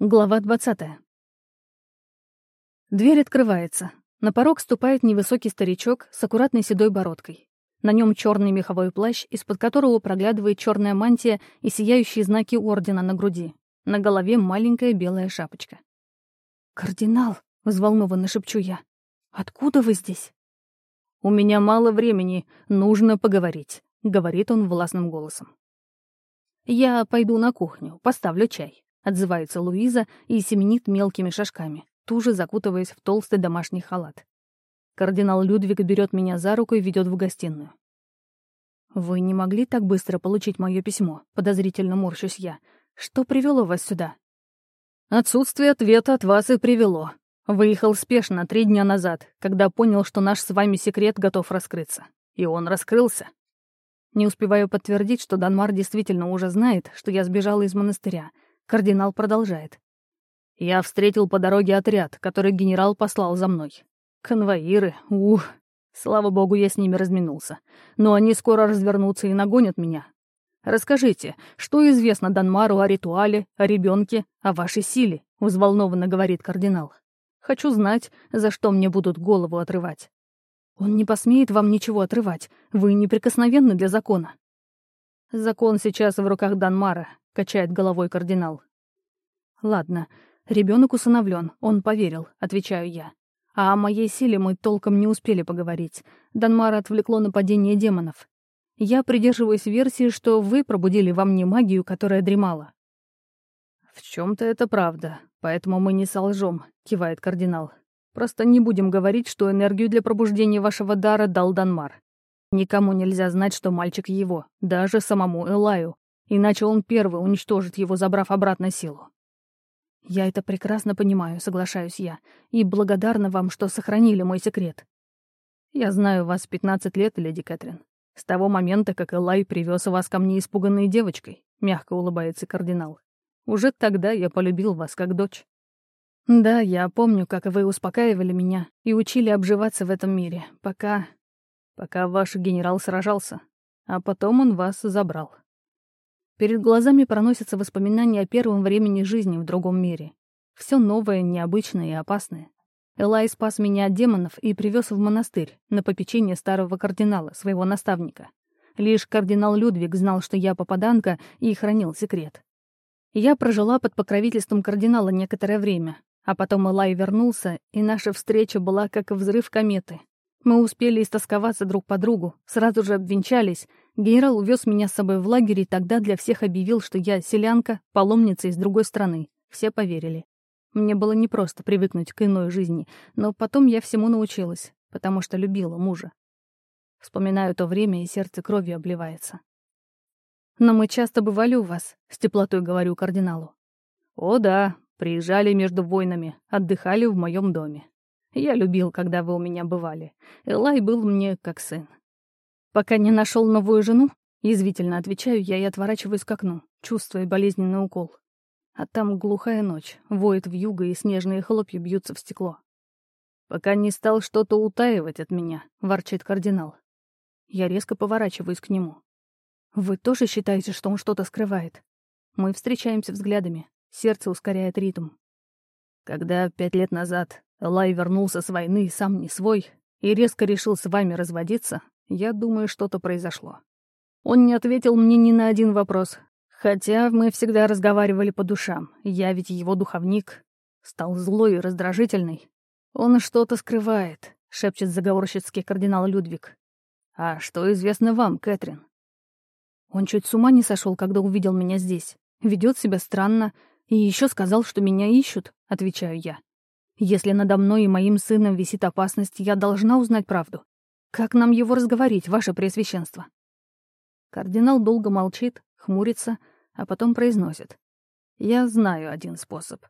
Глава 20. Дверь открывается. На порог ступает невысокий старичок с аккуратной седой бородкой. На нем черный меховой плащ, из-под которого проглядывает черная мантия и сияющие знаки ордена на груди. На голове маленькая белая шапочка. «Кардинал!» — взволнованно шепчу я. «Откуда вы здесь?» «У меня мало времени, нужно поговорить», — говорит он властным голосом. «Я пойду на кухню, поставлю чай». — отзывается Луиза и семенит мелкими шажками, туже закутываясь в толстый домашний халат. Кардинал Людвиг берет меня за руку и ведет в гостиную. «Вы не могли так быстро получить мое письмо?» — подозрительно морщусь я. «Что привело вас сюда?» «Отсутствие ответа от вас и привело. Выехал спешно три дня назад, когда понял, что наш с вами секрет готов раскрыться. И он раскрылся. Не успеваю подтвердить, что Данмар действительно уже знает, что я сбежала из монастыря — Кардинал продолжает. «Я встретил по дороге отряд, который генерал послал за мной. Конвоиры, ух, слава богу, я с ними разминулся. Но они скоро развернутся и нагонят меня. Расскажите, что известно Данмару о ритуале, о ребенке, о вашей силе?» — взволнованно говорит кардинал. «Хочу знать, за что мне будут голову отрывать». «Он не посмеет вам ничего отрывать. Вы неприкосновенны для закона». «Закон сейчас в руках Данмара качает головой кардинал. Ладно, ребенок усыновлен, он поверил, отвечаю я. А о моей силе мы толком не успели поговорить. Данмара отвлекло нападение демонов. Я придерживаюсь версии, что вы пробудили во мне магию, которая дремала. В чем-то это правда, поэтому мы не солжем, кивает кардинал. Просто не будем говорить, что энергию для пробуждения вашего дара дал Данмар. Никому нельзя знать, что мальчик его, даже самому Элаю, Иначе он первый уничтожит его, забрав обратно силу. Я это прекрасно понимаю, соглашаюсь я, и благодарна вам, что сохранили мой секрет. Я знаю вас 15 лет, леди Кэтрин. С того момента, как Элай привез вас ко мне испуганной девочкой, мягко улыбается кардинал. Уже тогда я полюбил вас как дочь. Да, я помню, как вы успокаивали меня и учили обживаться в этом мире, пока... пока ваш генерал сражался, а потом он вас забрал. Перед глазами проносятся воспоминания о первом времени жизни в другом мире. Все новое, необычное и опасное. Элай спас меня от демонов и привез в монастырь, на попечение старого кардинала, своего наставника. Лишь кардинал Людвиг знал, что я попаданка, и хранил секрет. Я прожила под покровительством кардинала некоторое время, а потом Элай вернулся, и наша встреча была как взрыв кометы. Мы успели истосковаться друг по другу, сразу же обвенчались. Генерал увез меня с собой в лагерь и тогда для всех объявил, что я селянка, паломница из другой страны. Все поверили. Мне было непросто привыкнуть к иной жизни, но потом я всему научилась, потому что любила мужа. Вспоминаю то время, и сердце кровью обливается. «Но мы часто бывали у вас», — с теплотой говорю кардиналу. «О да, приезжали между войнами, отдыхали в моем доме. Я любил, когда вы у меня бывали. Элай был мне как сын. Пока не нашел новую жену, язвительно отвечаю я и отворачиваюсь к окну, чувствуя болезненный укол. А там глухая ночь, воет вьюга и снежные хлопья бьются в стекло. «Пока не стал что-то утаивать от меня», — ворчит кардинал. Я резко поворачиваюсь к нему. «Вы тоже считаете, что он что-то скрывает?» Мы встречаемся взглядами, сердце ускоряет ритм. Когда пять лет назад Лай вернулся с войны сам не свой и резко решил с вами разводиться, я думаю, что-то произошло. Он не ответил мне ни на один вопрос, хотя мы всегда разговаривали по душам. Я ведь его духовник. Стал злой и раздражительный. Он что-то скрывает, шепчет заговорщицкий кардинал Людвиг. А что известно вам, Кэтрин? Он чуть с ума не сошел, когда увидел меня здесь. Ведет себя странно и еще сказал, что меня ищут, отвечаю я. Если надо мной и моим сыном висит опасность, я должна узнать правду. Как нам его разговорить, ваше преосвященство?» Кардинал долго молчит, хмурится, а потом произносит. «Я знаю один способ.